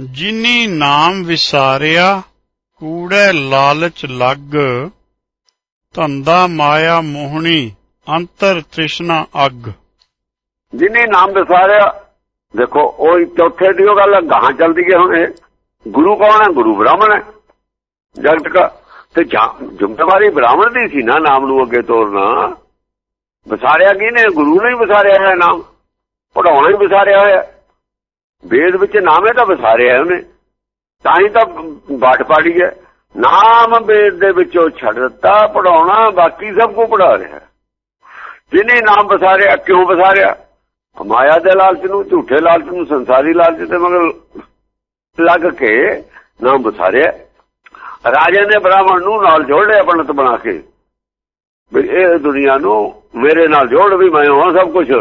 ਜਿਨੀ ਨਾਮ ਵਿਸਾਰਿਆ, ਕੂੜੇ ਲਾਲਚ ਲੱਗ, ਧੰਦਾ ਮਾਇਆ ਮੋਹਣੀ, ਅੰਤਰ ਤ੍ਰਿਸ਼ਨਾ ਅਗ। ਜਿਹਨੇ ਨਾਮ ਵਿਸਾਰਿਆ, ਦੇਖੋ, ਉਹ ਚੌਥੇ ਦੀ ਉਹ ਗੱਲ ਗਾਹਾਂ ਚੱਲਦੀ ਹੈ ਹੁਣ ਇਹ। ਗੁਰੂ ਕੌਣ ਹੈ? ਗੁਰੂ ਬ੍ਰਾਹਮਣ ਹੈ। ਜਗਤ ਦਾ ਤੇ ਜ਼ਿੰਮੇਵਾਰੀ ਬ੍ਰਾਹਮਣ ਦੀ ਸੀ ਨਾ ਨਾਮ ਨੂੰ ਅੱਗੇ ਤੋਰਨਾ। ਵਿਸਾਰਿਆ ਕਿਹਨੇ? ਗੁਰੂ ਨੇ ਵਿਸਾਰਿਆ ਹੈ ਨਾਮ। ਪੜਾਉਣਾ ਹੀ ਵਿਸਾਰਿਆ ਹੋਇਆ। ਵੇਦ ਵਿੱਚ ਨਾਮੇ ਤਾਂ ਵਿਸਾਰਿਆ ਉਹਨੇ। ਤਾਂ ਹੀ ਤਾਂ ਬਾਟ ਪਾੜੀ ਹੈ। ਨਾਮ ਵੇਦ ਦੇ ਵਿੱਚੋਂ ਛੱਡ ਦਿੱਤਾ ਪੜਾਉਣਾ ਬਾਕੀ ਸਭ ਕੋ ਪੜਾ ਰਿਹਾ। ਜਿਹਨੇ ਨਾਮ ਵਿਸਾਰਿਆ, ਕਿਉਂ ਵਿਸਾਰਿਆ? ਮਾਇਆ ਦੇ ਲਾਲਚ ਨੂੰ, ਝੂਠੇ ਲਾਲਚ ਨੂੰ, ਸੰਸਾਰੀ ਲਾਲਚ ਤੇ ਮਗਰ ਲੱਗ ਕੇ ਨਾਮ ਵਿਸਾਰਿਆ। ਰਾਜੇ ਨੇ ਬ੍ਰਾਹਮਣ ਨੂੰ ਨਾਲ ਜੋੜ ਲਿਆ ਪੰਡਤ ਬਣਾ ਕੇ। ਵੀ ਇਹ ਦੁਨੀਆ ਨੂੰ ਮੇਰੇ ਨਾਲ ਜੋੜ ਵੀ ਮੈਂ ਹਾਂ ਸਭ ਕੁਝ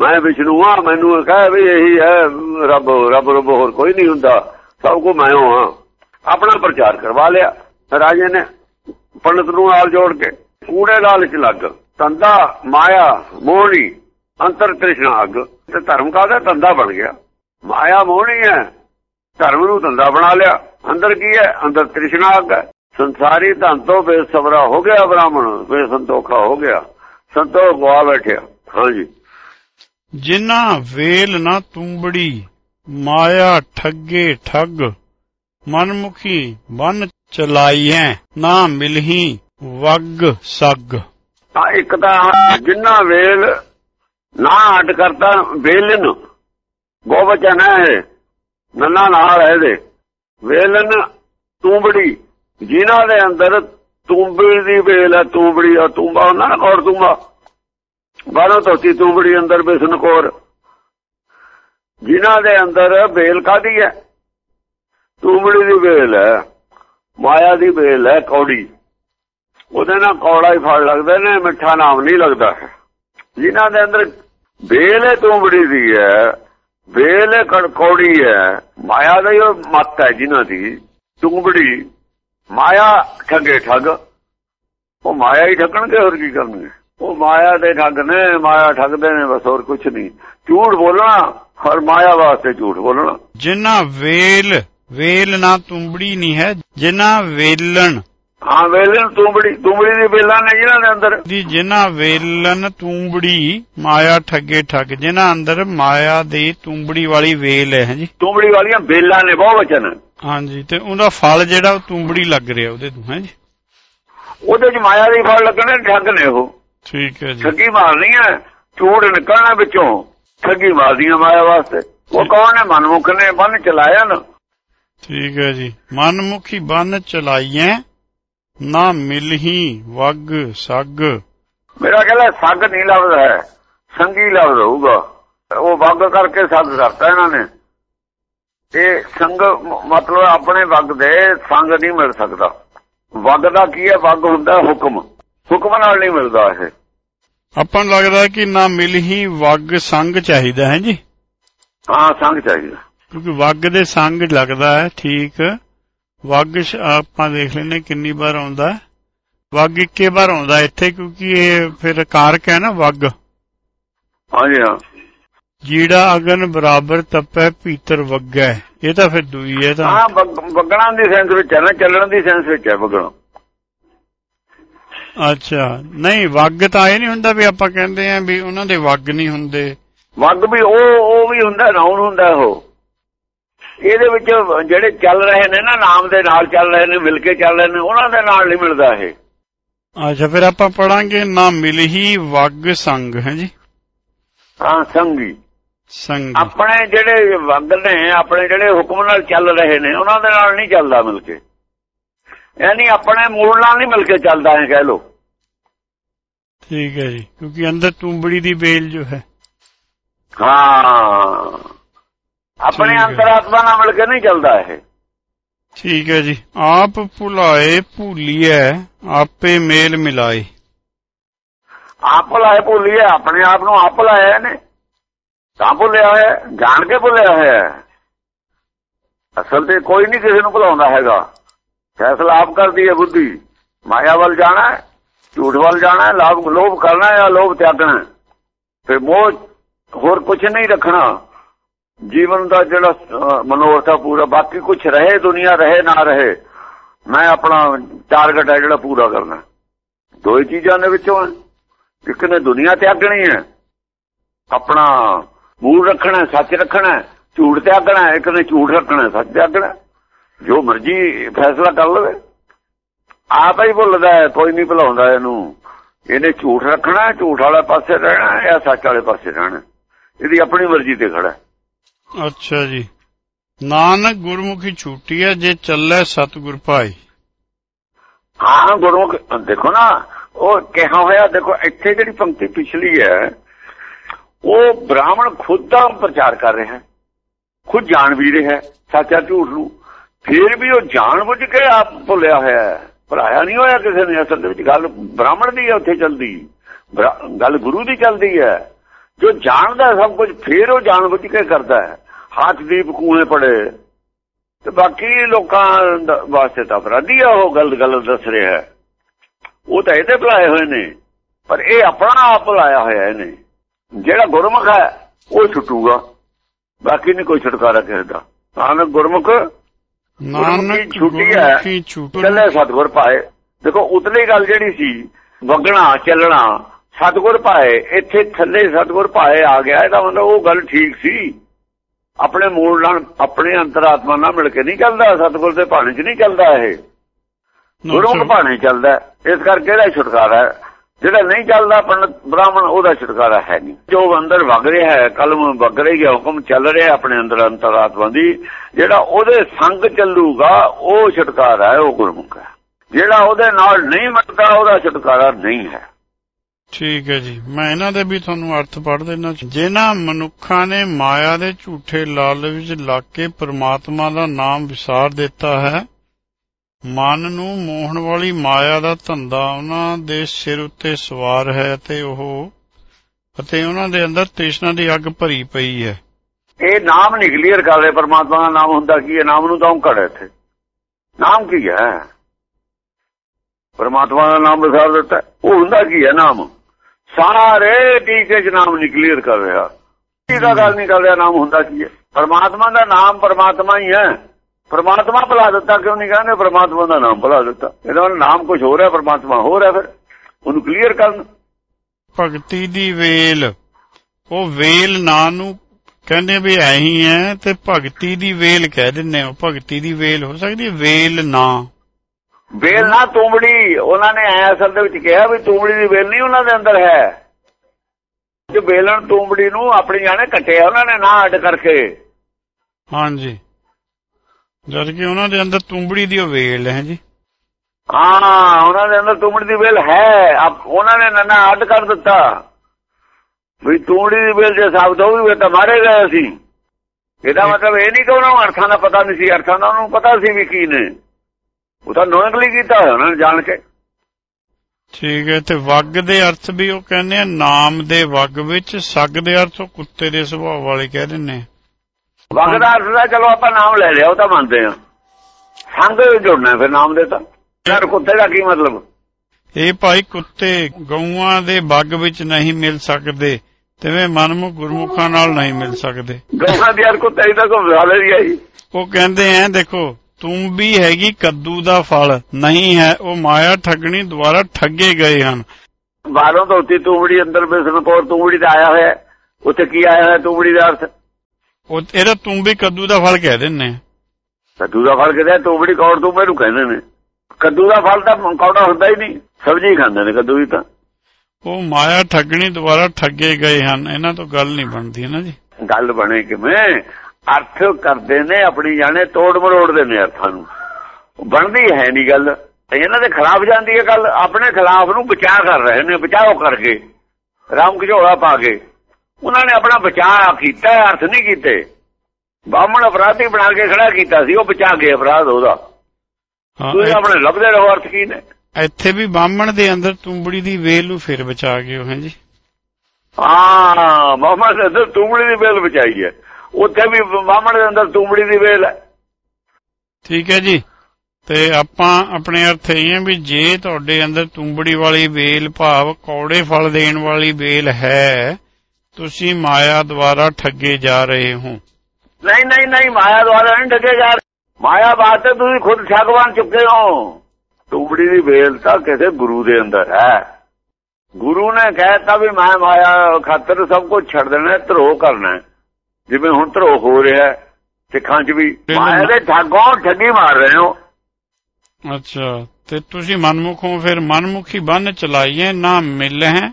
ਮੈਂ ਵਿਸ਼ਨੂੰ ਆ, ਮੈਨੂੰ ਕਹੇ ਵੀ ਇਹੀ ਹੈ, ਰੱਬ ਰੱਬ ਰੱਬ ਹੋਰ ਕੋਈ ਨਹੀਂ ਹੁੰਦਾ। ਸਭ ਕੋ ਮੈਂ ਹਾਂ ਆਪਣਾ ਪ੍ਰਚਾਰ ਕਰਵਾ ਲਿਆ। ਰਾਜੇ ਨੇ ਪੰਡਤ ਨੂੰ ਨਾਲ ਜੋੜ ਕੇ ਕੂੜੇ ਲਾਲਚ ਲੱਗ, ਤੰਦਾ, ਮਾਇਆ, ਮੋਹਣੀ, ਅੰਤਰ ਤ੍ਰਿਸ਼ਨਾ ਅੱਗ। ਤੇ ਧਰਮ ਕਾਹਦਾ? ਤੰਦਾ ਬਣ ਗਿਆ। ਮਾਇਆ ਮੋਹਣੀ ਹੈ। ਧਰਮ ਨੂੰ ਤੰਦਾ ਬਣਾ ਲਿਆ। ਅੰਦਰ ਕੀ ਹੈ? ਅੰਦਰ ਤ੍ਰਿਸ਼ਨਾ ਅੱਗ ਹੈ। ਸੰਸਾਰੀ ਧਨ ਤੋਂ ਬੇਸਬਰਾ ਹੋ ਗਿਆ ਬ੍ਰਾਹਮਣ। ਬੇਸੰਤੋਖਾ ਹੋ ਗਿਆ। ਸੰਤੋਖ ਗਵਾ ਬੈਠਿਆ। ਹਾਂਜੀ। ਜਿਨ੍ਹਾਂ ਵੇਲ ਨਾ ਤੂੰਬੜੀ, ਮਾਇਆ ਠੱਗੇ ਠੱਗ, ਮਨਮੁਖੀ ਬਨ ਚਲਾਈਐ, ਨਾ ਮਿਲਹੀ ਵਗ ਸੱਗ। ਤਾਂ ਇੱਕ ਤਾਂ ਜਿੰਨਾ ਵੇਲ ਨਾ ਹਟ ਕਰਤਾ ਵੇਲਨ ਗੋਵਚਨ ਹੈ ਨੰਨਾ ਨਾਲ ਹੈ ਦੇ ਵੇਲਨ ਤੂੰਬੜੀ, ਜਿਨ੍ਹਾਂ ਦੇ ਅੰਦਰ ਤੂੰਬੜੀ ਦੀ ਵੇਲ ਹੈ, ਤੂੰਬੜੀ ਆ ਤੂੰਬਾ, ਉਹਨਾਂ ਨਾ ਕੋਰ ਤੂੰਬਾ? ਬਾਹਰੋਂ ਧੋਤੀ ਤੂੰਬੜੀ ਅੰਦਰ ਬਿਸਨ ਕੋਰ। ਜਿਨ੍ਹਾਂ ਦੇ ਅੰਦਰ ਬੇਲ ਕਾਦੀ ਹੈ। ਤੂੰਬੜੀ ਦੀ ਬੇਲ ਹੈ, ਮਾਇਆ ਦੀ ਵੇਲ ਹੈ, ਕੌੜੀ। ਉਹਦੇ ਨਾਲ ਕੌੜਾ ਹੀ ਫਲ ਲੱਗਦਾ ਨੇ ਮਿੱਠਾ ਨਾਮ ਨਹੀਂ ਲੱਗਦਾ। ਹੈ ਜਿਨ੍ਹਾਂ ਦੇ ਅੰਦਰ ਵੇਲ ਹੈ, ਤੂੰਬੜੀ ਦੀ ਹੈ ਬੇਲ ਹੈ, ਕੌੜੀ ਹੈ, ਮਾਇਆ ਦਾ ਹੀ ਮੱਤ ਹੈ ਜਿਨ੍ਹਾਂ ਦੀ। ਤੂੰਬੜੀ, ਮਾਇਆ ਠੱਗੇ ਠੱਗ, ਉਹ ਮਾਇਆ ਹੀ ਠੱਗਣਗੇ, ਹੋਰ ਕੀ ਕਰਨਗੇ? ਉਹ ਮਾਇਆ ਦੇ ਠੱਗ ਨੇ ਮਾਇਆ ਠੱਗਦੇ ਨੇ ਬਸ ਹੋਰ ਕੁਝ ਨਹੀਂ। ਝੂਠ ਬੋਲਣਾ ਹਰ ਮਾਇਆ ਵਾਸਤੇ ਝੂਠ ਬੋਲਣਾ। ਜਿਨ੍ਹਾਂ ਵੇਲ ਵੇਲ ਨਾ ਤੁੰਬੜੀ ਨਹੀਂ ਹੈ ਜਿਨ੍ਹਾਂ ਵੇਲਣ। ਹਾਂ ਵੇਲਣ ਤੁੰਬੜੀ ਤੁੰਬੜੀ ਦੀ ਵੇਲਾਂ ਨੇ ਜਿਹਨਾਂ ਦੇ ਅੰਦਰ। ਦੀ ਜਿਨ੍ਹਾਂ ਵੇਲਣ ਤੁੰਬੜੀ ਮਾਇਆ ਠੱਗੇ ਠੱਗ ਜਿਨ੍ਹਾਂ ਅੰਦਰ ਮਾਇਆ ਦੀ ਤੁੰਬੜੀ ਵਾਲੀ ਵੇਲ ਹੈ ਜੀ ਤੁੰਬੜੀ ਵਾਲੀਆਂ ਵੇਲਾਂ ਨੇ ਬਹੁ ਵਚਨ। ਹਾਂਜੀ ਤੇ ਉਹਦਾ ਫਲ ਜਿਹੜਾ ਉਹ ਤੁੰਬੜੀ ਲੱਗ ਰਿਹਾ ਉਹਦੇ ਤੋਂ ਹੈ ਜੀ ਉਹਦੇ ਚ ਮਾਇਆ ਦੇ ਫਲ ਲੱਗਣੇ ਠੱਗ ਨੇ ਉਹ। ਠੀਕ ਹੈ ਜੀ। ਠੱਗੀ ਮਾਰਨੀ ਹੈ ਝੂਠ ਨਿਕਲਣਾ ਵਿੱਚੋਂ। ਠੱਗੀ ਮਾਰਦੀਆਂ ਮਾਇਆ ਵਾਸਤੇ। ਉਹ ਕੌਣ ਨੇ ਮਨਮੁਖ ਨੇ ਬੰਨ ਚਲਾਇਆ ਨਾ। ਠੀਕ ਹੈ ਜੀ। ਮਨਮੁਖੀ ਬੰਨ ਚਲਾਈਐ ਨਾ ਮਿਲਹੀ ਵਗ ਸੱਗ। ਮੇਰਾ ਕਹਿੰਦਾ ਸੱਗ ਨਹੀਂ ਲੱਭਦਾ ਹੈ ਸੰਗੀ ਲੱਭ ਰਹੂਗਾ ਉਹ ਵਗ ਕਰਕੇ ਸੱਗ ਕਰਤਾ ਇਹਨਾਂ ਨੇ। ਇਹ ਸੰਗ ਮਤਲਬ ਆਪਣੇ ਵਗ ਦੇ ਸੰਗ ਨਹੀਂ ਮਿਲ ਸਕਦਾ। ਵਗ ਦਾ ਕੀ ਹੈ? ਵਗ ਹੁੰਦਾ ਹੁਕਮ। ਹੁਕਮ ਨਾਲ ਨਹੀਂ ਮਿਲਦਾ ਇਹ। ਆਪਾਂ ਨੂੰ ਲੱਗਦਾ ਕਿ ਨਾ ਮਿਲਹੀ ਵਗ ਸੰਗ ਚਾਹੀਦਾ ਹੈ ਜੀ। ਹਾਂ ਸੰਗ ਚਾਹੀਦਾ। ਕਿਉਂਕਿ ਵਗ ਦੇ ਸੰਗ ਲੱਗਦਾ ਹੈ ਠੀਕ। ਵਗ ਆਪਾਂ ਦੇਖ ਲੈਨੇ ਕਿੰਨੀ ਵਾਰ ਆਉਂਦਾ ਵਗ ਇੱਕੇ ਵਾਰ ਆਉਂਦਾ ਇੱਥੇ ਕਿਉਂਕਿ ਇਹ ਫਿਰ ਕਾਰਕ ਹੈ ਨਾ ਵਗ। ਹਾਂਜੀ ਹਾਂ। ਜੀੜਾ ਅਗਨ ਬਰਾਬਰ ਤਪੈ ਭੀਤਰ ਵਗੈ। ਇਹ ਤਾਂ ਫਿਰ ਦੂਈ ਹੈ ਤਾਂ। ਹਾਂ ਵਗਣਾ ਦੀ ਸੈਂਸ ਵਿੱਚ ਹੈ ਨਾ ਚੱਲਣ ਦੀ ਸੈਂਸ ਵਿੱਚ ਹੈ ਵਗਣਾ। ਅੱਛਾ। ਨਹੀਂ ਵਗ ਤਾਂ ਇਹ ਨਹੀਂ ਹੁੰਦਾ ਵੀ ਆਪਾਂ ਕਹਿੰਦੇ ਆਂ ਵੀ ਉਹਨਾਂ ਦੇ ਵਗ ਨਹੀਂ ਹੁੰਦੇ। ਵਗ ਵੀ ਉਹ ਉਹ ਵੀ ਹੁੰਦਾ ਨਾਉਨ ਹੁੰਦਾ ਉਹ। ਇਹਦੇ ਵਿੱਚ ਜਿਹੜੇ ਚੱਲ ਰਹੇ ਨੇ ਨਾ ਨਾਮ ਦੇ ਨਾਲ ਚੱਲ ਰਹੇ ਨੇ ਮਿਲ ਕੇ ਚੱਲ ਰਹੇ ਨੇ ਉਹਨਾਂ ਦੇ ਨਾਲ ਨਹੀਂ ਮਿਲਦਾ ਇਹ। ਅੱਛਾ ਫਿਰ ਆਪਾਂ ਪੜਾਂਗੇ ਨਾ ਮਿਲਹੀ ਵਗ ਸੰਗ ਹੈ ਜੀ? ਹਾਂ ਸੰਗੀ। ਸੰਗ। ਆਪਣੇ ਜਿਹੜੇ ਵਗ ਨੇ ਆਪਣੇ ਜਿਹੜੇ ਹੁਕਮ ਨਾਲ ਚੱਲ ਰਹੇ ਨੇ ਉਹਨਾਂ ਦੇ ਨਾਲ ਨਹੀਂ ਚੱਲਦਾ ਮਿਲ ਕੇ। ਯਾਨੀ ਆਪਣੇ ਮੂਲ ਨਾਲ ਨਹੀਂ ਮਿਲ ਕੇ ਚੱਲਦਾ ਹੈ ਕਹਿ ਲੋ ਠੀਕ ਹੈ ਜੀ ਕਿਉਂਕਿ ਅੰਦਰ ਤੂੰਬੜੀ ਦੀ ਬੇਲ ਜੋ ਹੈ। ਹਾਂ। ਆਪਣੇ ਅੰਤਰਾਤਮਾ ਨਾਲ ਮਿਲ ਕੇ ਨਹੀਂ ਚੱਲਦਾ ਇਹ। ਠੀਕ ਹੈ ਜੀ ਆਪ ਭੁਲਾਏ ਭੂਲੀਐ ਆਪੇ ਮੇਲ ਮਿਲਾਏ। ਆਪ ਭੁਲਾਏ ਭੁੱਲੀਏ ਆਪਣੇ ਆਪ ਨੂੰ ਆਪ ਭੁਲਾਇਆ ਨੇ ਤਾਂ ਭੁੱਲਿਆ ਹੋਇਆ ਜਾਣ ਕੇ ਭੁੱਲਿਆ ਹੋਇਆ। ਅਸਲ ਤੇ ਕੋਈ ਨਹੀਂ ਕਿਸੇ ਨੂੰ ਭੁਲਾਉਂਦਾ ਹੈਗਾ। ਫੈਸਲਾ ਆਪ ਕਰਦੀ ਹੈ ਬੁੱਧੀ। ਮਾਇਆ ਵੱਲ ਜਾਣਾ ਝੂਠ ਵੱਲ ਜਾਣਾ ਲਾਭ ਲੋਭ ਕਰਨਾ ਜਾਂ ਲੋਭ ਤਿਆਗਣਾ ਫਿਰ ਮੋਹ ਹੋਰ ਕੁਝ ਨਹੀਂ ਰੱਖਣਾ। ਜੀਵਨ ਦਾ ਜਿਹੜਾ ਅਹ, ਮਨੋਰਥ ਆ ਪੂਰਾ ਬਾਕੀ ਕੁਝ ਰਹੇ ਦੁਨੀਆ ਰਹੇ ਨਾ ਰਹੇ ਮੈਂ ਆਪਣਾ ਟਾਰਗੇਟ ਹੈ ਜਿਹੜਾ ਪੂਰਾ ਕਰਨਾ। ਦੋ ਹੀ ਚੀਜ਼ਾਂ ਦੇ ਵਿੱਚੋਂ ਇੱਕ ਨੇ ਦੁਨੀਆ ਤਿਆਗਣੀ ਹੈ ਆਪਣਾ ਮੂਲ ਰੱਖਣਾ ਸੱਚ ਰੱਖਣਾ ਝੂਠ ਤਿਆਗਣਾ ਇੱਕ ਨੇ ਝੂਠ ਰੱਖਣਾ ਸੱਚ ਤਿਆਗਣਾ ਜੋ ਮਰਜ਼ੀ ਫੈਸਲਾ ਕਰ ਲਵੇ। ਆਪ ਹੀ ਭੁੱਲਦਾ ਹੈ ਕੋਈ ਨਹੀਂ ਭੁਲਾਉਂਦਾ ਇਹਨੂੰ। ਇਹਨੇ ਝੂਠ ਰੱਖਣਾ ਝੂਠ ਵਾਲੇ ਪਾਸੇ ਰਹਿਣਾ ਜਾਂ ਸੱਚ ਵਾਲੇ ਪਾਸੇ ਰਹਿਣਾ। ਇਹਦੀ ਆਪਣੀ ਮਰਜ਼ੀ ਤੇ ਖੜਾ। ਅੱਛਾ ਜੀ। ਨਾਨਕ ਗੁਰਮੁਖੀ ਛੂਟੀ ਹੈ ਜੇ ਚੱਲੇ ਸਤਿਗੁਰ ਭਾਈ। ਹਾਂ ਗੁਰਮੁਖ ਦੇਖੋ ਨਾ ਉਹ ਕਿਹਾ ਹੋਇਆ ਦੇਖੋ ਇੱਥੇ ਜਿਹੜੀ ਪੰਕਤੀ ਪਿਛਲੀ ਹੈ ਉਹ ਬ੍ਰਾਹਮਣ ਖੁਦ ਦਾ ਪ੍ਰਚਾਰ ਕਰ ਰਿਹਾ ਖੁਦ ਜਾਣ ਵੀ ਰਿਹਾ ਸੱਚਾ ਝੂਠ ਨੂੰ। ਫਿਰ ਵੀ ਉਹ ਜਾਣ ਬੁੱਝ ਕੇ ਆਪ ਭੁੱਲਿਆ ਹੋਇਆ ਹੈ। ਭੁਲਾਇਆ ਨਹੀਂ ਹੋਇਆ ਕਿਸੇ ਨੇ ਅਸਲ ਦੇ ਵਿੱਚ। ਗੱਲ ਬ੍ਰਾਹਮਣ ਦੀ ਹੈ, ਉੱਥੇ ਚੱਲਦੀ। ਗੱਲ ਗੁਰੂ ਦੀ ਚੱਲਦੀ ਹੈ। ਜੋ ਜਾਣਦਾ ਸਭ ਕੁਝ, ਫੇਰ ਉਹ ਜਾਣ ਬੁੱਝ ਕੇ ਕਰਦਾ ਹੈ। ਹੱਥ ਦੀਪ ਕੂਏ ਪੜੇ। ਤੇ ਬਾਕੀ ਲੋਕਾਂ ਵਾਸਤੇ ਤਾਂ ਅਪਰਾਧੀ ਆ, ਉਹ ਗਲਤ ਗਲਤ ਦੱਸ ਰਿਹਾ ਹੈ। ਉਹ ਤਾਂ ਇਹਦੇ ਭੁਲਾਏ ਹੋਏ ਨੇ। ਪਰ ਇਹ ਆਪਣਾ ਆਪ ਭੁਲਾਇਆ ਹੋਇਆ ਇਹਨੇ। ਜਿਹੜਾ ਗੁਰਮੁਖ ਹੈ, ਉਹ ਛੁੱਟੂਗਾ। ਬਾਕੀ ਨਹੀਂ ਕੋਈ ਛੁਟਕਾਰਾ ਕਿਸੇ ਦਾ। ਨਾਨਕ ਗੁਰਮੁਖ ਨਾਨਕ ਛੂਟੀ ਹੈ। ਚੱਲੇ ਸਤਗੁਰ ਪਾਏ। ਦੇਖੋ ਉਤਲੀ ਗੱਲ ਜਿਹੜੀ ਸੀ ਵਗਣਾ ਚੱਲਣਾ ਸਤਗੁਰ ਪਾਏ ਇੱਥੇ ਥੱਲੇ ਸਤਗੁਰ ਪਾਏ ਆ ਗਿਆ ਇਹਦਾ ਮਤਲਬ ਉਹ ਗੱਲ ਠੀਕ ਸੀ। ਆਪਣੇ ਮੂਲ ਨਾਲ ਆਪਣੇ ਅੰਤਰਾਤਮਾ ਨਾਲ ਮਿਲ ਕੇ ਨਹੀਂ ਚੱਲਦਾ ਸਤਗੁਰ ਦੇ ਭਾਣੇ 'ਚ ਨਹੀਂ ਚੱਲਦਾ ਇਹ। ਗੁਰਮੁਖ ਭਾਣੇ ਚੱਲਦਾ। ਇਸ ਕਰਕੇ ਇਹਦਾ ਛੁਟਕਾਰਾ ਹੈ। ਜਿਹੜਾ ਨਹੀਂ ਚੱਲਦਾ ਬ੍ਰਾਹਮਣ, ਉਹਦਾ ਛੁਟਕਾਰਾ ਹੈ ਨਹੀਂ। ਜੋ ਅੰਦਰ ਵਗ ਰਿਹਾ ਹੈ ਕਲਮ ਵਗ ਰਹੀ ਹੈ, ਹੁਕਮ ਚੱਲ ਰਿਹਾ ਆਪਣੇ ਅੰਦਰ ਅੰਤਰਾਤਮਾ ਦੀ, ਜਿਹੜਾ ਉਹਦੇ ਸੰਗ ਚੱਲੂਗਾ, ਉਹ ਛੁਟਕਾਰਾ ਹੈ, ਉਹ ਗੁਰਮੁਖ ਹੈ। ਜਿਹੜਾ ਉਹਦੇ ਨਾਲ ਨਹੀਂ ਮਿਲਦਾ ਉਹਦਾ ਛੁਟਕਾਰਾ ਨਹੀਂ ਹੈ। ਠੀਕ ਹੈ ਜੀ। ਮੈਂ ਇਹਨਾਂ ਦੇ ਵੀ ਤੁਹਾਨੂੰ ਅਰਥ ਪੜ੍ਹ ਦੇਣਾ ਜਿਨ੍ਹਾਂ ਮਨੁੱਖਾਂ ਨੇ ਮਾਇਆ ਦੇ ਝੂਠੇ ਲਾਲ ਵਿੱਚ ਲੱਗ ਕੇ ਪ੍ਰਮਾਤਮਾ ਦਾ ਨਾਮ ਵਿਸਾਰ ਦਿੱਤਾ ਹੈ ਮਨ ਨੂੰ ਮੋਹਣ ਵਾਲੀ ਮਾਇਆ ਦਾ ਧੰਦਾ ਉਹਨਾਂ ਦੇ ਸਿਰ ਉੱਤੇ ਸਵਾਰ ਹੈ ਤੇ ਉਹ ਅਤੇ ਉਹਨਾਂ ਦੇ ਅੰਦਰ ਤ੍ਰਿਸ਼ਨਾ ਦੀ ਅੱਗ ਭਰੀ ਪਈ ਹੈ। ਇਹ ਨਾਮ ਨਹੀਂ ਕਲੀਅਰ ਕਰ ਰਹੇ ਪਰਮਾਤਮਾ ਦਾ ਨਾਮ ਹੁੰਦਾ ਕੀ ਹੈ? ਨਾਮ ਨੂੰ ਤਾਂ ਘੜ ਇੱਥੇ। ਨਾਮ ਕੀ ਹੈ? ਪਰਮਾਤਮਾ ਦਾ ਨਾਮ ਵਿਸਾਰ ਦਿੱਤਾ। ਉਹ ਹੁੰਦਾ ਕੀ ਹੈ ਨਾਮ? ਸਾਰੇ ਟੀਕੇ ਚ ਨਾਮ ਨਹੀਂ ਕਲੀਅਰ ਕਰ ਰਿਹਾ। ਇਹਦਾ ਗੱਲ ਨਹੀਂ ਕਰ ਰਿਹਾ ਨਾਮ ਹੁੰਦਾ ਕੀ ਹੈ। ਪਰਮਾਤਮਾ ਦਾ ਨਾਮ ਪਰਮਾਤਮਾ ਹੀ ਹੈ। ਪਰਮਾਤਮਾ ਭੁਲਾ ਦਿੱਤਾ ਕਿਉਂ ਨਹੀਂ ਕਹਿੰਦੇ? ਪਰਮਾਤਮਾ ਦਾ ਨਾਮ ਭੁਲਾ ਦਿੱਤਾ। ਇਹਦਾ ਨਾਮ ਕੁਝ ਹੋਰ ਹੈ ਪਰਮਾਤਮਾ ਹੋਰ ਹੈ ਫਿਰ। ਉਹਨੂੰ ਕਲੀਅਰ ਕਰਨ। ਭਗਤੀ ਦੀ ਵੇਲ। ਉਹ ਵੇਲ ਨਾਂ ਨੂੰ ਕਹਿੰਦੇ ਵੀ ਐ ਹੀ ਹੈ ਤੇ ਭਗਤੀ ਦੀ ਵੇਲ ਕਹਿ ਦਿੰਦੇ ਹੋ। ਭਗਤੀ ਦੀ ਵੇਲ ਹੋ ਸਕਦੀ ਵੇਲ ਨਾ। ਵੇਲ ਨਾ ਤੂੰਬੜੀ। ਉਹਨਾਂ ਨੇ ਐ ਅਸਲ ਦੇ ਵਿੱਚ ਕਿਹਾ ਵੀ ਤੂੰਬੜੀ ਦੀ ਵੇਲ ਨਹੀਂ ਉਹਨਾਂ ਦੇ ਅੰਦਰ ਹੈ। ਜੇ ਵੇਲਣ ਤੂੰਬੜੀ ਨੂੰ ਆਪਣੀ ਜਾਣੇ ਕੱਟਿਆ ਉਹਨਾਂ ਨੇ ਨਾ ਅੱਡ ਕਰਕੇ। ਹਾਂਜੀ। ਜਦ ਕਿ ਉਹਨਾਂ ਦੇ ਅੰਦਰ ਤੁੰਬੜੀ ਦੀ ਵੇਲ ਹੈ ਜੀ। ਹਾਂ ਉਹਨਾਂ ਦੇ ਅੰਦਰ ਤੂੰਬੜੀ ਦੀ ਵੇਲ ਹੈ। ਆਪ- ਉਹਨਾਂ ਨੇ ਨਾ ਅੱਡ ਕਰ ਦਿੱਤਾ। ਵੀ ਤੂੰਬੜੀ ਦੀ ਵੇਲ ਜੇ ਸਾਬਤ ਹੋ ਗਈ ਤਾਂ ਮਾਰੇ ਗਏ ਸੀ ਇਹਦਾ ਮਤਲਬ ਇਹ ਨਹੀਂ ਕਿ ਉਹਨਾਂ ਨੂੰ ਅਰਥਾਂ ਦਾ ਪਤਾ ਨਹੀਂ ਸੀ। ਅਰਥਾਂ ਦਾ ਉਹਨਾਂ ਪਤਾ ਸੀ ਵੀ ਕੀ ਨੇ। ਉਹ ਤਾਂ ਨੋਇੰਗਲੀ ਕੀਤਾ ਹੋਇਆ ਉਹਨਾਂ ਨੇ ਜਾਣ ਕੇ। ਠੀਕ ਹੈ ਤੇ ਵੱਗ ਦੇ ਅਰਥ ਵੀ ਉਹ ਕਹਿੰਦੇ ਆ ਨਾਮ ਦੇ ਵੱਗ ਵਿੱਚ ਸੱਗ ਦੇ ਅਰਥ ਉਹ ਕੁੱਤੇ ਦੇ ਸੁਭਾਅ ਵਾਲੇ ਕਹਿ ਆ। ਵਕਤ ਦਾ ਅਰਥ ਦਾ ਚਲੋ ਆਪਾਂ ਨਾਮ ਲੈ ਲਿਆ ਉਹ ਤਾਂ ਮੰਨਦੇ ਆ। ਸੰਗ ਜੁੜਨਾ ਫਿਰ ਨਾਮ ਦੇ ਤਾਂ। ਯਾਰ ਕੁੱਤੇ ਦਾ ਕੀ ਮਤਲਬ? ਇਹ ਭਾਈ ਕੁੱਤੇ ਗਊਆਂ ਦੇ ਵੱਗ ਵਿੱਚ ਨਹੀਂ ਮਿਲ ਸਕਦੇ ਤਿਵੇਂ ਮਨਮੁਖ ਗੁਰਮੁਖਾਂ ਨਾਲ ਨਹੀਂ ਮਿਲ ਸਕਦੇ। ਗਾਹਾਂ ਦੀ ਯਾਰ ਕੁੱਤੇ ਦਾ ਕੋ ਵਿਹਾਲੇ ਦੀ ਆਈ ਉਹ ਕਹਿੰਦੇ ਆ ਦੇਖੋ ਤੂੰ ਵੀ ਹੈਗੀ ਕੱਦੂ ਦਾ ਫਲ ਨਹੀਂ ਹੈ ਉਹ ਮਾਇਆ ਠੱਗਣੀ ਦੁਆਰਾ ਠੱਗੇ ਗਏ ਹਨ। ਬਾਹਰੋਂ ਤਾਂ ਉੱਤੀ ਤੂੰਬੜੀ ਅੰਦਰ ਬਿਸਨਪੁਰ ਤੂੰਬੜੀ ਦਾ ਆਇਆ ਹੋਇਆ। ਉੱਥੇ ਕੀ ਆਇਆ ਹੋਇਆ ਤੂੰਬੜੀ ਦਾ ਅਰਥ? ਉਹ ਇਹਦਾ ਤੂੰ ਵੀ ਕੱਦੂ ਦਾ ਫਲ ਕਹਿ ਦਿੰਨੇ। ਕੱਦੂ ਦਾ ਫਲ ਕਿਤੇ ਤੂੰਬੜੀ ਕੌੜ ਤੂੰ ਮੈਨੂੰ ਕਹਿੰਦੇ ਨੇ ਕੱਦੂ ਦਾ ਫਲ ਤਾਂ ਕੌੜਾ ਹੁੰਦਾ ਹੀ ਨਹੀਂ। ਸਬਜ਼ੀ ਖਾਂਦੇ ਨੇ ਕੱਦੂ ਦੀ ਤਾਂ। ਉਹ ਮਾਇਆ ਠੱਗਣੀ ਦੁਆਰਾ ਠੱਗੇ ਗਏ ਹਨ। ਇਹਨਾਂ ਤੋਂ ਗੱਲ ਨਹੀਂ ਬਣਦੀ ਹੈ ਨਾ ਜੀ। ਗੱਲ ਬਣੇ ਕਿਵੇਂ? ਅਰਥ ਕਰਦੇ ਨੇ ਆਪਣੀ ਜਾਣੇ ਤੋੜ ਮਰੋੜਦੇ ਨੇ ਅਰਥਾਂ ਨੂੰ। ਬਣਦੀ ਹੈ ਨਹੀਂ ਗੱਲ। ਇਹਨਾਂ ਦੇ ਖਿਲਾਫ ਜਾਂਦੀ ਹੈ ਗੱਲ। ਆਪਣੇ ਖਿਲਾਫ ਨੂੰ ਬਚਾਅ ਕਰ ਰਹੇ ਨੇ ਬਚਾਓ ਕਰਕੇ। ਰਾਮ ਘਝੋਲਾ ਪਾ ਕੇ। ਉਹਨਾਂ ਨੇ ਆਪਣਾ ਬਚਾਅ ਕੀਤਾ ਅਰਥ ਨਹੀਂ ਕੀਤੇ। ਬਾਹਮਣ ਅਪਰਾਧੀ ਬਣਾ ਕੇ ਖੜਾ ਕੀਤਾ ਸੀ ਉਹ ਬਚਾ ਕੇ ਅਪਰਾਧ ਉਹਦਾ। ਤੁਸੀਂ ਆਪਣੇ ਲੱਭਦੇ ਰਹੋ ਅਰਥ ਕੀ ਨੇ। ਇੱਥੇ ਵੀ ਬਾਹਮਣ ਦੇ ਅੰਦਰ ਤੁੰਬੜੀ ਦੀ ਵੇਲ ਨੂੰ ਫਿਰ ਬਚਾ ਗਏ ਹੈ ਜੀ? ਹਾਂ ਬਾਹਮਣ ਦੇ ਅੰਦਰ ਤੂੰਬੜੀ ਦੀ ਵੇਲ ਬਚਾਈ ਹੈ। ਉੱਥੇ ਵੀ ਬਾਹਮਣ ਦੇ ਅੰਦਰ ਤੂੰਬੜੀ ਦੀ ਵੇਲ ਹੈ। ਠੀਕ ਹੈ ਜੀ। ਤੇ ਆਪਾਂ ਆਪਣੇ ਅਰਥ ਇਹ ਹੈ ਵੀ ਜੇ ਤੁਹਾਡੇ ਅੰਦਰ ਤੁੰਬੜੀ ਵਾਲੀ ਵੇਲ ਭਾਵ ਕੌੜੇ ਫਲ ਦੇਣ ਵਾਲੀ ਵੇਲ ਹੈ ਤੁਸੀਂ ਮਾਇਆ ਦੁਆਰਾ ਠੱਗੇ ਜਾ ਰਹੇ ਹੋ। ਨਹੀਂ ਨਹੀਂ ਨਹੀਂ ਮਾਇਆ ਦੁਆਰਾ ਨਹੀਂ ਡਕੇ ਜਾ ਰਹੇ। ਮਾਇਆ ਬਾਤ ਤੁਸੀਂ ਖੁਦ ਛਗਵਾਨ ਚੁੱਕੇ ਹੋ। ਟੁਕੜੀ ਦੀ ਵੇਲ ਤਾਂ ਕਿਸੇ ਗੁਰੂ ਦੇ ਅੰਦਰ ਹੈ। ਗੁਰੂ ਨੇ ਕਹਿਤਾ ਵੀ ਮੈਂ ਮਾਇਆ ਖਾਤਰ ਸਭ ਕੁਝ ਛੱਡ ਦੇਣਾ ਧਰੋ ਕਰਨਾ। ਜਿਵੇਂ ਹੁਣ ਧਰੋ ਹੋ ਰਿਹਾ ਸਿੱਖਾਂ 'ਚ ਵੀ। ਮਾਇਆ ਦੇ ਠੱਗੋਂ ਠੱਗੀ ਮਾਰ ਰਹੇ ਹੋ। ਅੱਛਾ ਤੇ ਤੁਸੀਂ ਮਨਮੁਖ ਫਿਰ ਮਨਮੁਖੀ ਬੰਨ ਚਲਾਈਏ ਨਾ ਮਿਲ ਹੈ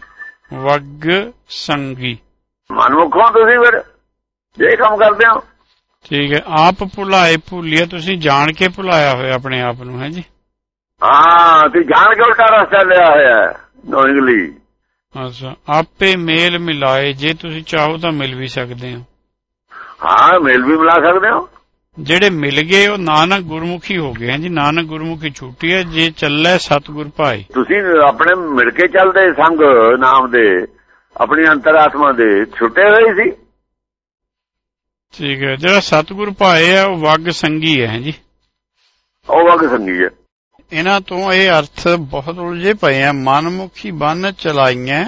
ਵਗ ਸੰਗੀ। ਮਨਮੁਖੋਂ ਤੁਸੀਂ ਫਿਰ। ਜੇ ਕੰਮ ਕਰਦੇ ਹੋ। ਠੀਕ ਹੈ ਆਪ ਭੁਲਾਏ ਭੁੱਲਿਆ ਤੁਸੀਂ ਜਾਣ ਕੇ ਭੁਲਾਇਆ ਹੋਇਆ ਆਪਣੇ ਆਪ ਨੂੰ ਹੈ ਜੀ? ਹਾਂ ਤੇ ਜਾਣ ਕੇ ਉਲਟਾ ਰਸਤਾ ਲਿਆ ਹੋਇਆ ਹੈ ਨੋਇੰਗਲੀ ਅੱਛਾ ਆਪੇ ਮੇਲ ਮਿਲਾਏ ਜੇ ਤੁਸੀਂ ਚਾਹੋ ਤਾਂ ਮਿਲ ਵੀ ਸਕਦੇ ਹੋ। ਹਾਂ ਮੇਲ ਵੀ ਮਿਲਾ ਸਕਦੇ ਹੋ। ਜਿਹੜੇ ਮਿਲ ਗਏ ਉਹ ਨਾਨਕ ਗੁਰਮੁਖੀ ਹੋ ਗਏ ਜੀ? ਨਾਨਕ ਗੁਰਮੁਖੀ ਛੁੱਟੀ ਹੈ ਜੇ ਚੱਲੇ ਸਤਿਗੁਰ ਭਾਈ। ਤੁਸੀਂ ਆਪਣੇ ਮਿਲ ਕੇ ਚੱਲਦੇ ਸੰਗ ਨਾਮ ਦੇ। ਆਪਣੀ ਅੰਤਰਾਤਮਾ ਦੇ ਛੁੱਟੇ ਹੋਏ ਸੀ। ਠੀਕ ਹੈ ਜਿਹੜਾ ਸਤਿਗੁਰ ਭਾਏ ਹੈ ਉਹ ਵਗ ਸੰਗੀ ਹੈ ਜੀ। ਉਹ ਵਗ ਸੰਗੀ ਹੈ। ਇਹਨਾਂ ਤੋਂ ਇਹ ਅਰਥ ਬਹੁਤ ਉਲਝੇ ਪਏ ਆ ਮਨਮੁਖੀ ਬੰਨ ਚਲਾਈਆਂ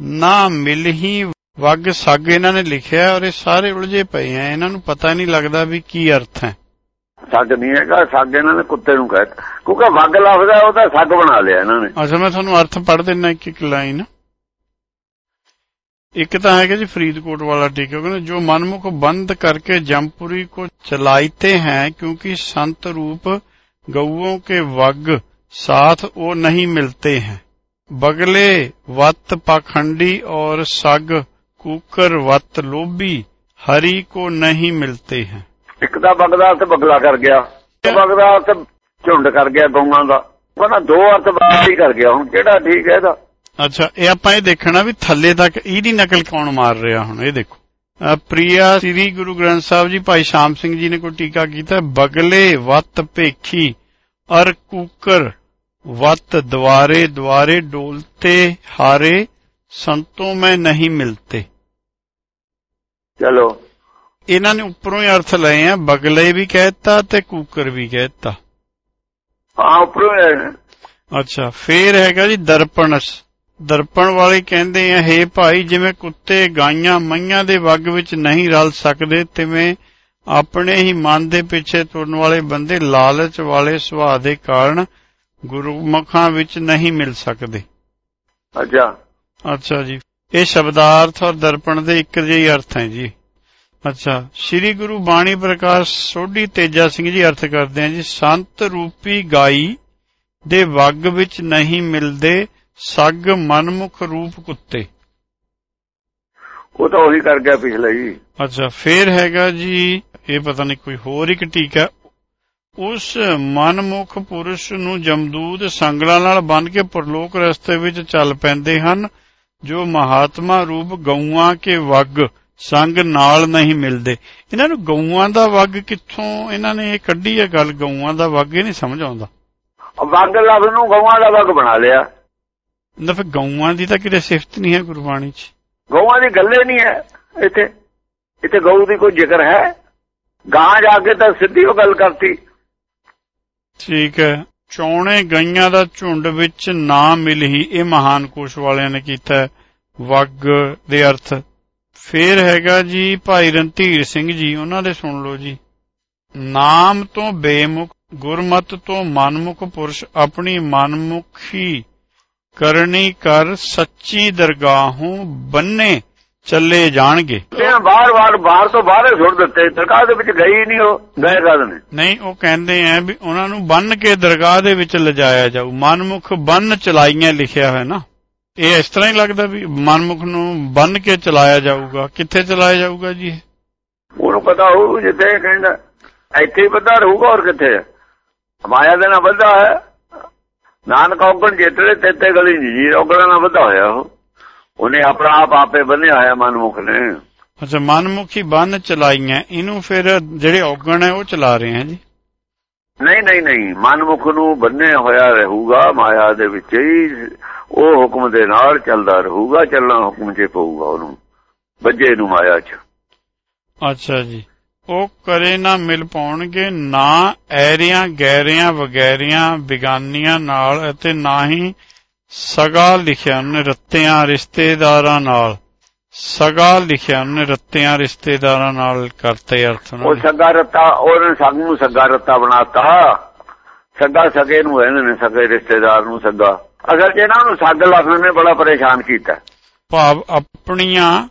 ਨਾ ਮਿਲ ਹੀ ਵਗ ਸੱਗ ਇਹਨਾਂ ਨੇ ਲਿਖਿਆ ਔਰ ਇਹ ਸਾਰੇ ਉਲਝੇ ਪਏ ਆ ਇਹਨਾਂ ਨੂੰ ਪਤਾ ਨਹੀਂ ਲੱਗਦਾ ਵੀ ਕੀ ਅਰਥ ਹੈ। ਸੱਗ ਨਹੀਂ ਹੈਗਾ ਸੱਗ ਇਹਨਾਂ ਨੇ ਕੁੱਤੇ ਨੂੰ ਕਹਿਤਾ ਕਿਉਂਕਿ ਵਗ ਲਫ਼ਜ਼ ਹੈ ਉਹ ਤਾਂ ਸੱਗ ਬਣਾ ਲਿਆ ਇਹਨਾਂ ਨੇ। ਅੱਛਾ ਮੈਂ ਤੁਹਾਨੂੰ ਅਰਥ ਪੜ੍ਹ ਦਿੰਦਾ ਇੱਕ ਇੱਕ ਲਾਈਨ। ਇੱਕ ਤਾਂ ਹੈ ਕਿ ਜੀ ਫਰੀਦਕੋਟ ਵਾਲਾ ਠੀਕ ਹੈ ਕਹਿੰਦੇ ਜੋ ਮਨਮੁਖ ਬੰਦ ਕਰਕੇ ਜਮਪੁਰੀ को चलाते हैं क्योंकि संत रूप गौओं के वग साथ वो नहीं मिलते हैं बगले वत पाखंडी और सग कुकर वत लोभी हरि को नहीं मिलते हैं ਇੱਕ ਤਾਂ ਬਗਦਾ ਤੇ ਬਗਲਾ ਕਰ ਗਿਆ ਬਗਦਾ ਤੇ ਝੁੰਡ ਕਰ ਗਿਆ ਗਊਆਂ ਦਾ ਕਹਿੰਦਾ ਦੋ ਅਰਥ ਬਾਕੀ ਕਰ ਗਿਆ ਹੁਣ ਕਿਹੜਾ ਠੀਕ ਹੈ ਇਹਦਾ ਅੱਛਾ ਇਹ ਆਪਾਂ ਇਹ ਦੇਖਣਾ ਵੀ ਥੱਲੇ ਤੱਕ ਇਹਦੀ ਨਕਲ ਕੌਣ ਮਾਰ ਰਿਹਾ ਹੁਣ ਇਹ ਦੇਖੋ। ਪ੍ਰਿਆ ਸ੍ਰੀ ਗੁਰੂ ਗ੍ਰੰਥ ਸਾਹਿਬ ਜੀ ਭਾਈ ਸ਼ਾਮ ਸਿੰਘ ਜੀ ਨੇ ਕੋਈ ਟੀਕਾ ਕੀਤਾ ਬਗਲੇ ਵਤ ਭੇਖੀ ਅਰ ਕੂਕਰ ਵਤ ਦਵਾਰੇ ਦਵਾਰੇ ਡੋਲਤੇ ਹਾਰੇ ਸੰਤੋਂ ਮੈਂ ਨਹੀਂ ਮਿਲਤੇ। ਚਲੋ। ਇਹਨਾਂ ਨੇ ਉੱਪਰੋਂ ਹੀ ਅਰਥ ਲਏ ਆ ਬਗਲੇ ਵੀ ਕਹਿਤਾ ਤੇ ਕੂਕਰ ਵੀ ਕਹਿਤਾ। ਹਾਂ ਉੱਪਰੋਂ। ਅੱਛਾ ਫੇਰ ਹੈਗਾ ਜੀ ਦਰਪਣਸ। ਦਰਪਣ ਵਾਲੇ ਕਹਿੰਦੇ ਆ ਹੇ ਭਾਈ ਜਿਵੇਂ ਕੁੱਤੇ ਗਾਈਆਂ ਮਈਆਂ ਦੇ ਵਗ ਵਿੱਚ ਨਹੀਂ ਰਲ ਸਕਦੇ ਤਿਵੇਂ ਆਪਣੇ ਹੀ ਮਨ ਦੇ ਪਿੱਛੇ ਤੁਰਨ ਵਾਲੇ ਬੰਦੇ ਲਾਲਚ ਵਾਲੇ ਸੁਭਾਅ ਦੇ ਕਾਰਨ ਗੁਰਮੁਖਾਂ ਵਿੱਚ ਨਹੀਂ ਮਿਲ ਸਕਦੇ। ਅੱਛਾ। ਅੱਛਾ ਜੀ। ਇਹ ਸ਼ਬਦਾਰਥ ਔਰ ਦਰਪਣ ਦੇ ਇੱਕ ਜਿਹੇ ਅਰਥ ਹੈ ਜੀ। ਅੱਛਾ। ਸ੍ਰੀ ਗੁਰੂ ਬਾਣੀ ਪ੍ਰਕਾਸ਼ ਸੋਢੀ ਤੇਜਾ ਸਿੰਘ ਜੀ ਅਰਥ ਕਰਦੇ ਆ ਜੀ ਸੰਤ ਰੂਪੀ ਗਾਈ ਦੇ ਵਗ ਵਿੱਚ ਨਹੀਂ ਮਿਲਦੇ ਸੱਗ ਮਨਮੁਖ ਰੂਪ ਕੁੱਤੇ। ਉਹ ਤਾਂ ਉਹੀ ਕਰ ਗਿਆ ਪਿਛਲੇ ਜੀ ਅੱਛਾ ਫੇਰ ਹੈਗਾ ਜੀ ਇਹ ਪਤਾ ਨਹੀਂ ਕੋਈ ਹੋਰ ਇੱਕ ਟੀਕਾ। ਉਸ ਮਨਮੁਖ ਪੁਰਸ਼ ਨੂੰ ਜਮਦੂਤ ਸੰਗਲਾਂ ਨਾਲ ਬੰਨ ਕੇ ਪਰਲੋਕ ਰਸਤੇ ਵਿੱਚ ਚੱਲ ਪੈਂਦੇ ਹਨ ਜੋ ਮਹਾਤਮਾ ਰੂਪ ਗਊਆਂ ਕੇ ਵਗ ਸੰਗ ਨਾਲ ਨਹੀਂ ਮਿਲਦੇ। ਇਹਨਾਂ ਨੂੰ ਗਊਆਂ ਦਾ ਵਗ ਕਿੱਥੋਂ ਇਹਨਾਂ ਨੇ ਇਹ ਕੱਢੀ ਹੈ ਗੱਲ ਗਊਆਂ ਦਾ ਵਗ ਇਹ ਨਹੀਂ ਸਮਝ ਆਉਂਦਾ। ਵਗ ਲਫ਼ਜ਼ ਨੂੰ ਗਊਆਂ ਦਾ ਵਗ ਬਣਾ ਲਿਆ। ਨਾ ਫਿਰ ਗਊਆਂ ਦੀ ਤਾਂ ਕਿਤੇ ਸਿਫਤ ਨਹੀਂ ਹੈ ਗੁਰਬਾਣੀ 'ਚ। ਗਊਆਂ ਦੀ ਗੱਲੇ ਨਹੀਂ ਹੈ ਇੱਥੇ। ਇੱਥੇ ਗਊ ਦੀ ਕੋਈ ਜ਼ਿਕਰ ਹੈ? ਗਾਂ ਜਾ ਕੇ ਤਾਂ ਸਿੱਧੀ ਉਹ ਗੱਲ ਕਰਤੀ। ਠੀਕ ਹੈ। ਚੌਣੇ ਗਈਆਂ ਦਾ ਝੁੰਡ ਵਿੱਚ ਨਾ ਮਿਲ ਹੀ ਇਹ ਮਹਾਨ ਕੋਸ਼ ਵਾਲਿਆਂ ਨੇ ਕੀਤਾ। ਵਗ ਦੇ ਅਰਥ। ਫੇਰ ਹੈਗਾ ਜੀ ਭਾਈ ਰਣਧੀਰ ਸਿੰਘ ਜੀ ਉਹਨਾਂ ਦੇ ਸੁਣ ਲਓ ਜੀ। ਨਾਮ ਤੋਂ ਬੇਮੁਖ ਗੁਰਮਤ ਤੋਂ ਮਨਮੁਖ ਪੁਰਸ਼ ਆਪਣੀ ਮਨਮੁਖੀ ਕਰਨੀ ਕਰ ਸੱਚੀ ਦਰਗਾਹੋਂ ਬੰਨੇ ਚੱਲੇ ਜਾਣਗੇ। ਤੇ ਬਾਹਰ ਬਾਹਰ ਤੋਂ ਬਾਹਰ ਸੁੱਟ ਦਿੱਤੇ ਦਰਗਾਹ ਦੇ ਵਿੱਚ ਗਈ ਨਹੀਂ ਉਹ ਗਏ ਕਦ ਨੇ? ਨਹੀਂ ਉਹ ਕਹਿੰਦੇ ਆ ਵੀ ਉਹਨਾਂ ਨੂੰ ਬੰਨ ਕੇ ਦਰਗਾਹ ਦੇ ਵਿੱਚ ਲਿਜਾਇਆ ਜਾਊ। ਮਨਮੁਖ ਬੰਨ ਚਲਾਈਆਂ ਲਿਖਿਆ ਹੋਇਆ ਨਾ। ਇਹ ਇਸ ਤਰ੍ਹਾਂ ਹੀ ਲੱਗਦਾ ਵੀ ਮਨਮੁਖ ਨੂੰ ਬੰਨ ਕੇ ਚਲਾਇਆ ਜਾਊਗਾ। ਕਿੱਥੇ ਚਲਾਇਆ ਜਾਊਗਾ ਜੀ ਇਹ? ਉਹਨੂੰ ਪਤਾ ਹੋਊ ਜਿੱਥੇ ਇਹ ਕਹਿੰਦਾ ਇੱਥੇ ਹੀ ਬੰਦਾ ਰਹੂਗਾ ਔਰ ਕਿੱਥੇ ਮਾਇਆ ਦੇ ਨਾਲ ਬੰਦਾ ਹੈ। ਨਾਨਕ ਔਗਣ ਜਿੱਤਲੇ ਤੇਤੇ ਗਲੀ ਜੀ ਔਗਣਾ ਨਾਲ ਬੰਦਾ ਹੋਇਆ ਉਹ ਉਹਨੇ ਆਪਣਾ ਆਪ ਆਪੇ ਬੰਨਿਆ ਹੋਇਆ ਮਨਮੁਖ ਨੇ। ਅੱਛਾ ਮਨਮੁਖੀ ਬੰਨ ਚਲਾਈਆਂ। ਇਹਨੂੰ ਫਿਰ ਜਿਹੜੇ ਔਗਣ ਹੈ ਉਹ ਚਲਾ ਰਹੇ ਆ ਜੀ? ਨਹੀਂ ਨਹੀਂ ਨਹੀਂ। ਮਨਮੁਖ ਨੂੰ ਬੰਨਿਆ ਹੋਇਆ ਰਹੂਗਾ ਮਾਇਆ ਦੇ ਵਿੱਚ ਹੀ ਉਹ ਹੁਕਮ ਦੇ ਨਾਲ ਚੱਲਦਾ ਰਹੂਗਾ ਚੱਲਣਾ ਹੁਕਮ 'ਚ ਪਊਗਾ ਉਹਨੂੰ। ਬੱਜੇ ਨੂੰ ਮਾਇਆ 'ਚ। ਅੱਛਾ ਜੀ। ਉਹ ਕਰੇ ਨਾ ਮਿਲ ਪਾਉਣਗੇ ਨਾ ਐਰਿਆਂ ਗੈਰਿਆਂ ਵਗੈਰਿਆਂ ਬਿਗਾਨੀਆਂ ਨਾਲ ਅਤੇ ਨਾ ਹੀ ਸਗਾ ਲਿਖਿਆ ਉਹਨੇ ਰੱਤਿਆਂ ਰਿਸ਼ਤੇਦਾਰਾਂ ਨਾਲ। ਸਗਾ ਲਿਖਿਆ ਉਹਨੇ ਰੱਤਿਆਂ ਰਿਸ਼ਤੇਦਾਰਾਂ ਨਾਲ ਕਰਤੇ ਅਰਥ ਉਹ ਨਾਲ ਸੱਗਾ ਰੱਤਾ ਉਹਨੇ ਸੱਗ ਨੂੰ ਸੱਗਾ ਰੱਤਾ ਬਣਾਤਾ। ਸੱਗਾ ਸਗੇ ਨੂੰ ਕਹਿੰਦੇ ਨੇ ਸਗੇ ਰਿਸ਼ਤੇਦਾਰ ਨੂੰ ਸੱਗਾ। ਅਸਲ ਇਹਨਾਂ ਨੂੰ ਸੱਗ ਲਫ਼ਜ਼ ਨੇ ਬੜਾ ਪਰੇਸ਼ਾਨ ਕੀਤਾ। ਭਾਵ ਆਪਣੀਆਂ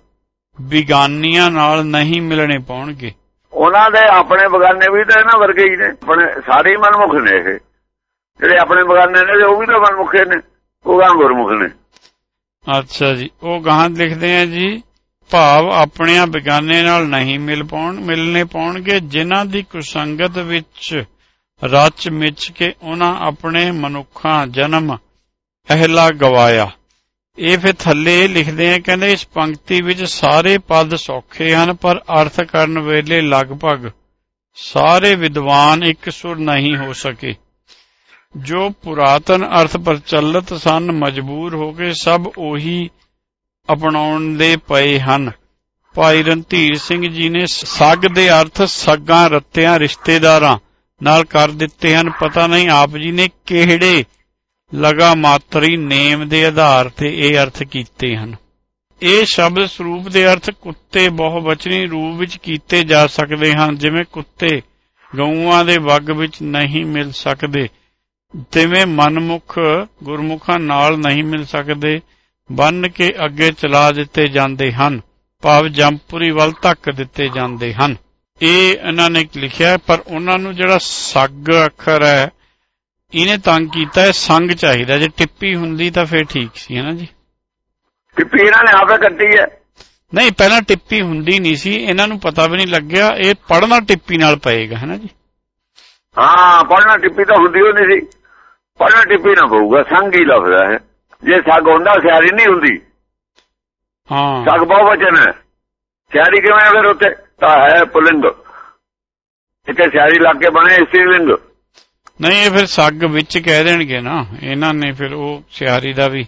ਬਿਗਾਨੀਆਂ ਨਾਲ ਨਹੀਂ ਮਿਲਣੇ ਪਾਉਣਗੇ। ਉਹਨਾਂ ਦੇ ਆਪਣੇ ਬਗਾਨੇ ਵੀ ਤਾਂ ਇਹਨਾਂ ਵਰਗੇ ਹੀ ਨੇ, ਆਪਣੇ ਸਾਰੇ ਹੀ ਮਨਮੁਖ ਨੇ ਇਹ। ਜਿਹੜੇ ਆਪਣੇ ਬਗਾਨੇ ਨੇ, ਉਹ ਵੀ ਤਾਂ ਮਨਮੁਖੇ ਨੇ, ਉਹ ਗਾਂ ਗੁਰਮੁਖ ਨੇ। ਅੱਛਾ ਜੀ, ਉਹ ਗਾਂ ਲਿਖਦੇ ਆ ਜੀ, ਭਾਵ ਆਪਣਿਆਂ ਬਿਗਾਨੇ ਨਾਲ ਨਹੀਂ ਮਿਲ ਪਾਉਣ, ਮਿਲਨੇ ਪਾਉਣਗੇ, ਜਿਨ੍ਹਾਂ ਦੀ ਕੁਸੰਗਤ ਵਿੱਚ ਰਚ ਮਿਚ ਕੇ ਉਹਨਾਂ ਆਪਣੇ ਮਨੁੱਖਾਂ ਜਨਮ ਅਹਿਲਾ ਗਵਾਇਆ। ਇਹ ਫਿਰ ਥੱਲੇ ਲਿਖਦੇ ਆ, ਕਹਿੰਦੇ ਇਸ ਪੰਕਤੀ ਵਿੱਚ ਸਾਰੇ ਪਦ ਸੌਖੇ ਹਨ, ਪਰ ਅਰਥ ਕਰਨ ਵੇਲੇ ਲਗਭਗ ਸਾਰੇ ਵਿਦਵਾਨ ਇੱਕ ਸੁਰ ਨਹੀਂ ਹੋ ਸਕੇ। ਜੋ ਪੁਰਾਤਨ ਅਰਥ ਪ੍ਰਚਲਿਤ ਸਨ, ਮਜਬੂਰ ਹੋ ਕੇ ਸਭ ਉਹੀ ਅਪਣਾਉਣ ਦੇ ਪਏ ਹਨ। ਭਾਈ ਰਣਧੀਰ ਸਿੰਘ ਜੀ ਨੇ ਸੱਗ ਦੇ ਅਰਥ ਸੱਗਾਂ, ਰੱਤਿਆਂ, ਰਿਸ਼ਤੇਦਾਰਾਂ ਨਾਲ ਕਰ ਦਿੱਤੇ ਹਨ। ਪਤਾ ਨਹੀਂ ਆਪ ਜੀ ਨੇ ਕਿਹੜੇ ਲਗਾ ਮਾਤਰੀ ਨੇਮ ਦੇ ਆਧਾਰ ਤੇ ਇਹ ਅਰਥ ਕੀਤੇ ਹਨ। ਇਹ ਸ਼ਬਦ ਸਰੂਪ ਦੇ ਅਰਥ ਕੁੱਤੇ ਬਹੁਵਚਨੀ ਰੂਪ ਵਿੱਚ ਕੀਤੇ ਜਾ ਸਕਦੇ ਹਨ, ਜਿਵੇਂ ਕੁੱਤੇ ਗਊਆਂ ਦੇ ਵੱਗ ਵਿੱਚ ਨਹੀਂ ਮਿਲ ਸਕਦੇ ਜਿਵੇਂ ਮਨਮੁਖ ਗੁਰਮੁਖਾਂ ਨਾਲ ਨਹੀਂ ਮਿਲ ਸਕਦੇ, ਬੰਨ ਕੇ ਅੱਗੇ ਚਲਾ ਦਿੱਤੇ ਜਾਂਦੇ ਹਨ, ਭਾਵ ਜੰਪੂਰੀ ਵੱਲ ਧੱਕ ਦਿੱਤੇ ਜਾਂਦੇ ਹਨ। ਇਹ ਇਹਨਾਂ ਨੇ ਲਿਖਿਆ ਪਰ ਉਹਨਾਂ ਨੂੰ ਜਿਹੜਾ ਸੱਗ ਅੱਖਰ ਹੈ ਇਹਨੇ ਤੰਗ ਕੀਤਾ ਹੈ ਸੰਗ ਚਾਹੀਦਾ। ਜੇ ਟਿੱਪੀ ਹੁੰਦੀ ਤਾਂ ਫੇਰ ਠੀਕ ਸੀ ਹੈ ਨਾ ਜੀ? ਟਿੱਪੀ ਇਹਨਾਂ ਨੇ ਆਪੇ ਕੱਟੀ ਹੈ। ਨਹੀਂ ਪਹਿਲਾਂ ਟਿੱਪੀ ਹੁੰਦੀ ਨਹੀਂ ਸੀ ਇਹਨਾਂ ਨੂੰ ਪਤਾ ਵੀ ਨਹੀਂ ਲੱਗਿਆ ਇਹ ਪੜਨਾ ਟਿੱਪੀ ਨਾਲ ਪਏਗਾ ਹੈ ਨਾ ਜੀ? ਹਾਂ ਪੜਨਾ ਟਿੱਪੀ ਤਾਂ ਹੁੰਦੀ ਹੋ ਨਹੀਂ ਸੀ। ਪੜਨਾ ਟਿੱਪੀ ਨਾ ਪਊਗਾ ਸੰਗ ਹੀ ਲਫ਼ਜ਼ ਹੈ। ਜੇ ਸੱਗ ਹੁੰਦਾ ਸਿਆਰੀ ਨਹੀਂ ਹੁੰਦੀ। ਹਾਂ। ਸੱਗ ਬਹੁਵਚਨ ਹੈ। ਸਿਆਰੀ ਕਿਵੇਂ ਫਿਰ ਉੱਤੇ ਤਾਂ ਹੈ ਪੁਲਿੰਗ। ਇੱਥੇ ਸਿਆਰੀ ਲਾ ਕੇ ਬਣੇ ਇਸਤਰੀਲਿੰਗ ਨਹੀਂ ਇਹ ਫਿਰ ਸੱਗ ਵਿੱਚ ਕਹਿ ਦੇਣਗੇ ਨਾ। ਇਹਨਾਂ ਨੇ ਫਿਰ ਉਹ ਸਿਆਰੀ ਦਾ ਵੀ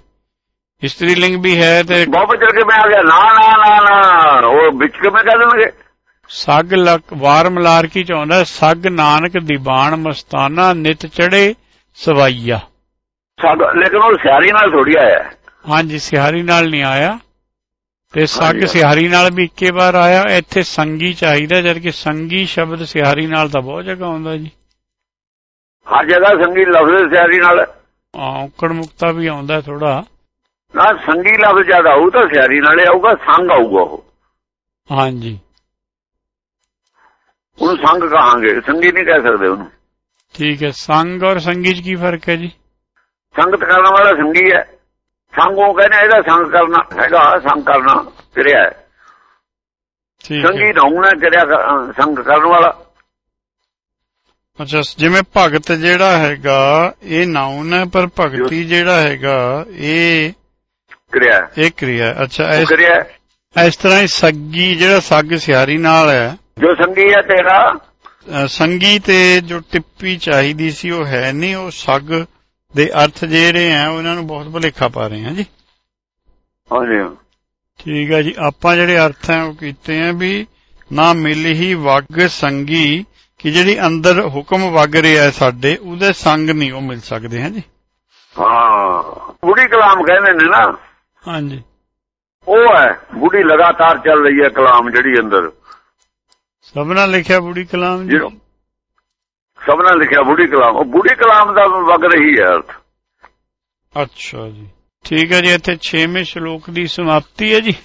ਇਸਤਰੀ ਲਿੰਗ ਵੀ ਹੈ ਤੇ ਬਹੁਵਚਨ ਕਿਵੇਂ ਆ ਗਿਆ। ਨਾ ਨਾ ਨਾ ਨਾ। ਉਹ ਵਿੱਚ ਕਿਵੇਂ ਕਹਿ ਦੇਣਗੇ? ਸੱਗ ਲਕ ਵਾਰ ਮਲਾਰ ਕੀ ਚਾਹੁੰਦਾ? ਸੱਗ ਨਾਨਕ ਦੀਵਾਨ ਮਸਤਾਨਾ ਨਿਤ ਚੜੇ ਸਵਾਈਆ। ਸੱਗ ਲੇਕਿਨ ਉਹ ਸਿਆਰੀ ਨਾਲ ਥੋੜੀ ਆਇਆ। ਹਾਂਜੀ ਸਿਹਾਰੀ ਨਾਲ ਨਹੀਂ ਆਇਆ। ਤੇ ਸੱਗ। ਸਿਹਾਰੀ ਨਾਲ ਵੀ ਇੱਕੇ ਵਾਰ ਆਇਆ। ਇੱਥੇ ਸੰਗੀ ਚਾਹੀਦਾ ਜਦ ਕਿ ਸੰਗੀ ਸ਼ਬਦ ਸਿਹਾਰੀ ਨਾਲ ਤਾਂ ਬਹੁਤ ਜਗ੍ਹਾ ਆਉਂਦਾ ਜੀ। ਹਰ ਜਗ੍ਹਾ ਸੰਗੀ ਲਫ਼ਜ਼ ਸਿਆਰੀ ਨਾਲ। ਔਕੜ ਮੁਕਤਾ ਵੀ ਆਉਂਦਾ ਥੋੜਾ ਨਾ ਸੰਗੀ ਲਫ਼ਜ਼ ਜ਼ਿਆਦਾ ਆਊ ਤਾਂ ਸਿਆਰੀ ਨਾਲੇ ਆਊਗਾ ਸੰਗ ਆਊਗਾ ਉਹ। ਹਾਂਜੀ। ਉਹਨੂੰ ਸੰਗ ਕਹਾਂਗੇ ਸੰਗੀ ਨਹੀਂ ਕਹਿ ਸਕਦੇ ਉਹਨੂੰ। ਠੀਕ ਹੈ ਸੰਗ ਔਰ ਸੰਗੀ 'ਚ ਕੀ ਫ਼ਰਕ ਹੈ ਜੀ? ਸੰਗਤ ਕਰਨ ਵਾਲਾ ਸੰਗੀ ਹੈ। ਸੰਗ ਉਹ ਕਹਿੰਦੇ ਇਹਦਾ ਸੰਗ ਕਰਨਾ ਹੈਗਾ ਸੰਗ ਕਰਨਾ ਕਿਰਿਆ ਹੈ। ਸੰਗੀ ਨਾਉਣਾ ਕਿਰਿਆ ਕਰ- ਅਹ ਸੰਗ ਕਰਨ ਵਾਲਾ। ਅੱਛਾ ਜਿਵੇਂ ਭਗਤ ਜਿਹੜਾ ਹੈਗਾ ਇਹ ਨਾਉਨ ਹੈ ਪਰ ਭਗਤੀ ਜਿਹੜਾ ਹੈਗਾ ਇਹ ਕਿਰਿਆ। ਇਹ ਕਿਰਿਆ ਹੈ। ਅੱਛਾ ਇਸ ਕਿਰਿਆ। ਇਸ ਤਰ੍ਹਾਂ ਹੀ ਸੱਗੀ ਜਿਹੜਾ ਸੱਗ ਸਿਹਾਰੀ ਨਾਲ ਹੈ ਜੋ ਸੰਗੀ ਹੈ ਤੇਰਾ ਸੰਗੀ ਤੇ ਜੋ ਟਿੱਪੀ ਚਾਹੀਦੀ ਸੀ ਉਹ ਹੈ ਨਹੀਂ ਉਹ ਸੱਗ ਦੇ ਅਰਥ ਜਿਹੜੇ ਆ ਉਹਨਾਂ ਨੂੰ ਬਹੁਤ ਭੁਲੇਖਾ ਪਾ ਰਹੇ ਆ ਜੀ ਹਾਂਜੀ ਠੀਕ ਹੈ ਜੀ ਆਪਾਂ ਜਿਹੜੇ ਅਰਥ ਹੈ ਉਹ ਕੀਤੇ ਆ ਵੀ ਨਾ ਮਿਲ ਹੀ ਵਗ ਸੰਗੀ ਕਿ ਜਿਹੜੀ ਅੰਦਰ ਹੁਕਮ ਵਗ ਰਿਹਾ ਹੈ ਸਾਡੇ ਉਹਦੇ ਸੰਗ ਨਹੀਂ ਉਹ ਮਿਲ ਸਕਦੇ ਹੈ ਜੀ? ਹਾਂ ਬੁੜੀ ਕਲਾਮ ਕਹਿੰਦੇ ਨੇ ਨਾ। ਹਾਂਜੀ। ਉਹ ਹੈ ਬੁੜੀ ਲਗਾਤਾਰ ਚੱਲ ਰਹੀ ਹੈ ਕਲਾਮ ਜਿਹੜੀ ਅੰਦਰ। ਸਭਨਾ ਲਿਖਿਆ ਬੁੜੀ ਕਲਾਮ ਜੀ? ਸਭਨਾ ਲਿਖਿਆ ਬੁੜੀ ਕਲਾਮ। ਉਹ ਬੁੜੀ ਕਲਾਮ ਦਾ ਵਗ ਰਹੀ ਹੈ ਅਰਥ। ਅੱਛਾ ਜੀ। ਠੀਕ ਹੈ ਜੀ ਇੱਥੇ 6ਵੇਂ ਸ਼ਲੋਕ ਦੀ ਸਮਾਪਤੀ ਹੈ ਜੀ।